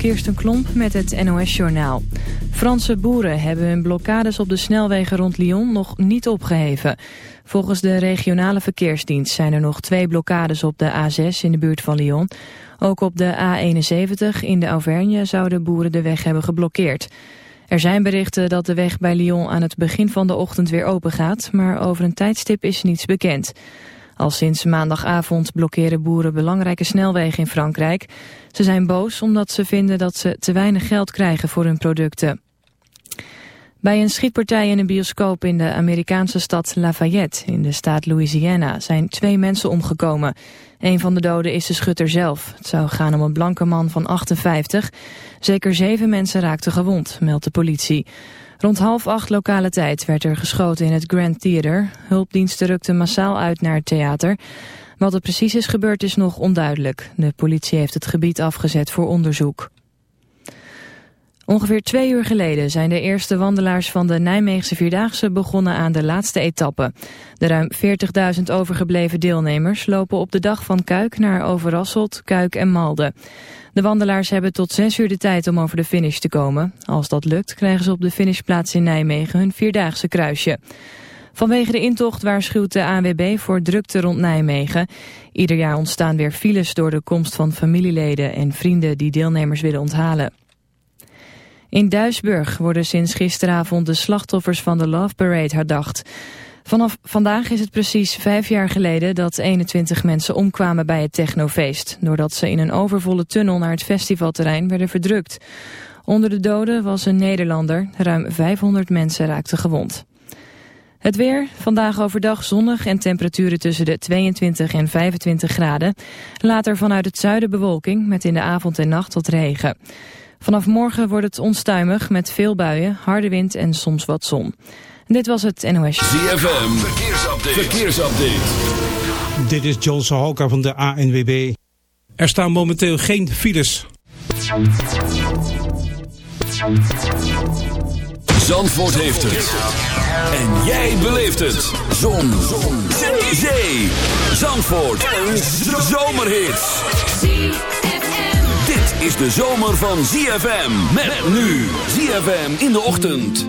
Kirsten Klomp met het NOS-journaal. Franse boeren hebben hun blokkades op de snelwegen rond Lyon nog niet opgeheven. Volgens de regionale verkeersdienst zijn er nog twee blokkades op de A6 in de buurt van Lyon. Ook op de A71 in de Auvergne zouden boeren de weg hebben geblokkeerd. Er zijn berichten dat de weg bij Lyon aan het begin van de ochtend weer open gaat, maar over een tijdstip is niets bekend. Al sinds maandagavond blokkeren boeren belangrijke snelwegen in Frankrijk. Ze zijn boos omdat ze vinden dat ze te weinig geld krijgen voor hun producten. Bij een schietpartij in een bioscoop in de Amerikaanse stad Lafayette in de staat Louisiana zijn twee mensen omgekomen. Een van de doden is de schutter zelf. Het zou gaan om een blanke man van 58. Zeker zeven mensen raakten gewond, meldt de politie. Rond half acht lokale tijd werd er geschoten in het Grand Theater. Hulpdiensten rukten massaal uit naar het theater. Wat er precies is gebeurd is nog onduidelijk. De politie heeft het gebied afgezet voor onderzoek. Ongeveer twee uur geleden zijn de eerste wandelaars van de Nijmeegse Vierdaagse begonnen aan de laatste etappe. De ruim 40.000 overgebleven deelnemers lopen op de dag van Kuik naar Overasselt, Kuik en Malden. De wandelaars hebben tot zes uur de tijd om over de finish te komen. Als dat lukt krijgen ze op de finishplaats in Nijmegen hun Vierdaagse kruisje. Vanwege de intocht waarschuwt de ANWB voor drukte rond Nijmegen. Ieder jaar ontstaan weer files door de komst van familieleden en vrienden die deelnemers willen onthalen. In Duisburg worden sinds gisteravond de slachtoffers van de Love Parade herdacht. Vanaf vandaag is het precies vijf jaar geleden dat 21 mensen omkwamen bij het technofeest... doordat ze in een overvolle tunnel naar het festivalterrein werden verdrukt. Onder de doden was een Nederlander, ruim 500 mensen raakten gewond. Het weer, vandaag overdag zonnig en temperaturen tussen de 22 en 25 graden. Later vanuit het zuiden bewolking met in de avond en nacht wat regen. Vanaf morgen wordt het onstuimig met veel buien, harde wind en soms wat zon. Dit was het NOS. ZFM, verkeersupdate. verkeersupdate. Dit is John Sahoka van de ANWB. Er staan momenteel geen files. Zandvoort heeft het. En jij beleeft het. Zon. Zon. Zee. Zandvoort. Een zomerhit is de zomer van ZFM. Met nu ZFM in de ochtend.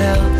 else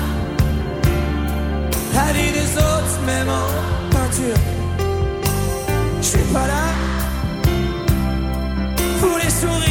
des autres, même en peinture. Je suis pas là pour les sourires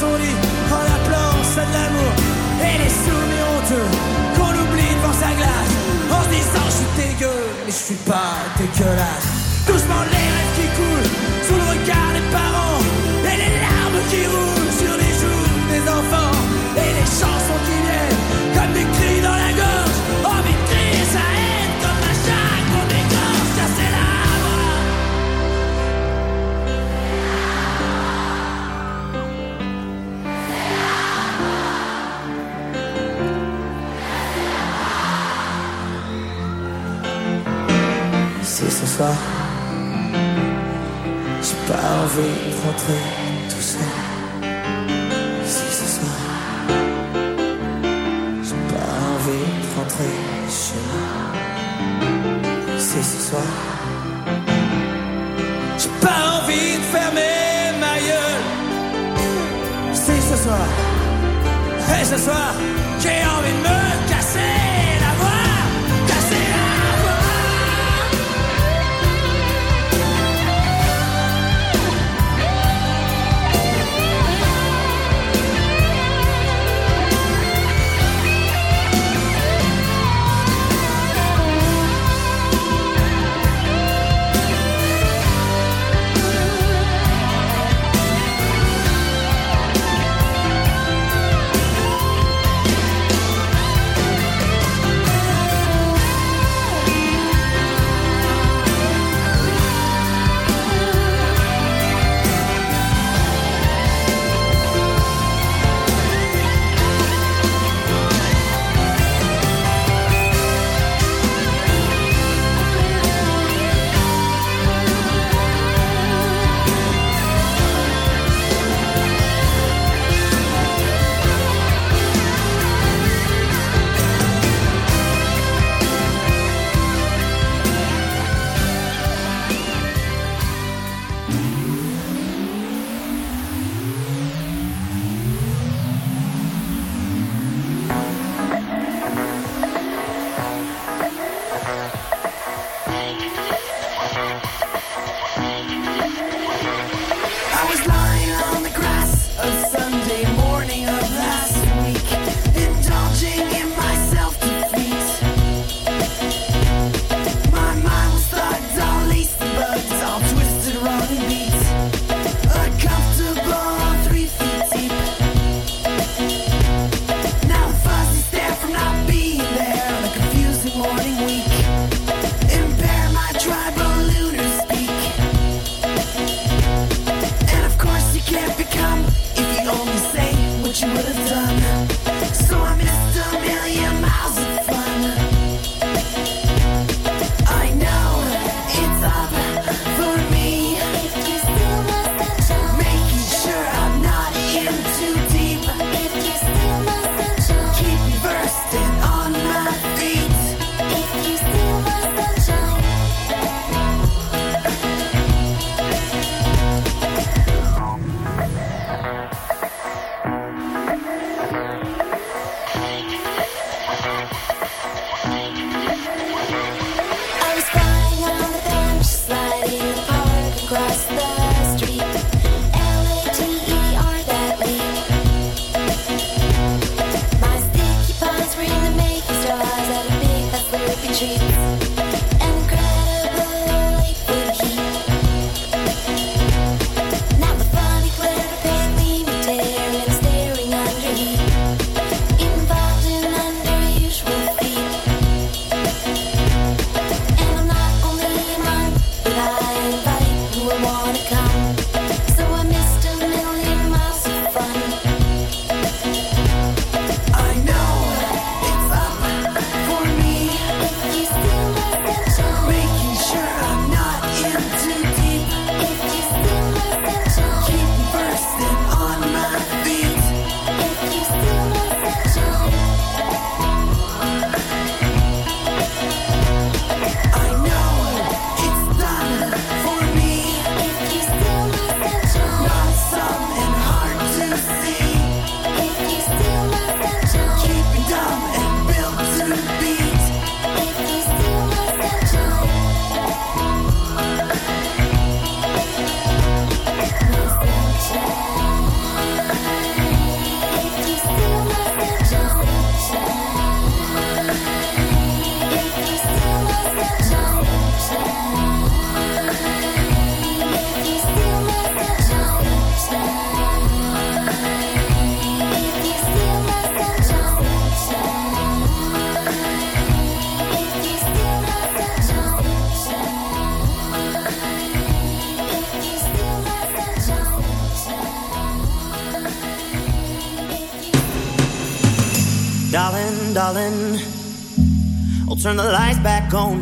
son lit en appelant ça de l'amour. Et les souvenirs honteux qu'on oublie devant sa glace en se disant je suis dégueu mais je suis pas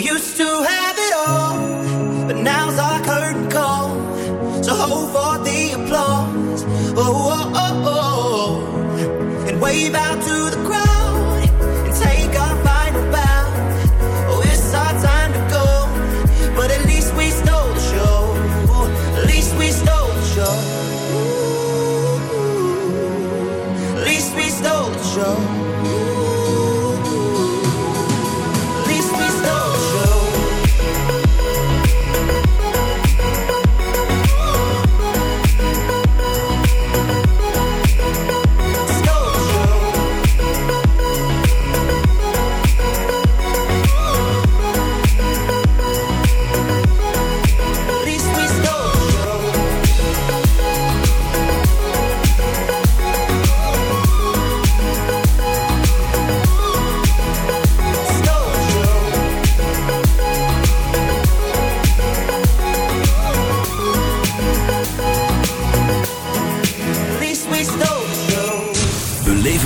Used to have it all, but now's our curtain call. So hold for the applause. Oh, oh, oh, oh. And wave out to the crowd and take our final bow. Oh, it's our time to go, but at least we stole the show at least we stole the show.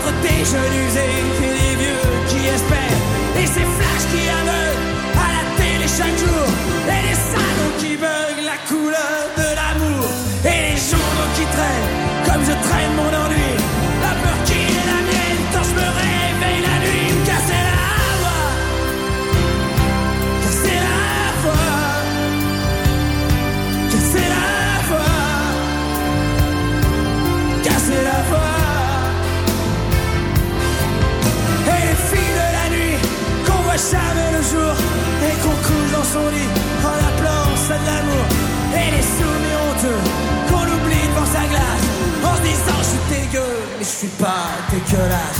Entre des jeunes llorar.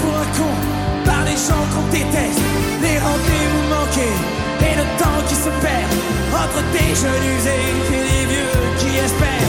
pour un con par les gens qu'on déteste. Les rendez-vous manqués et le temps qui se perd entre des jeunes usés et les vieux qui espèrent.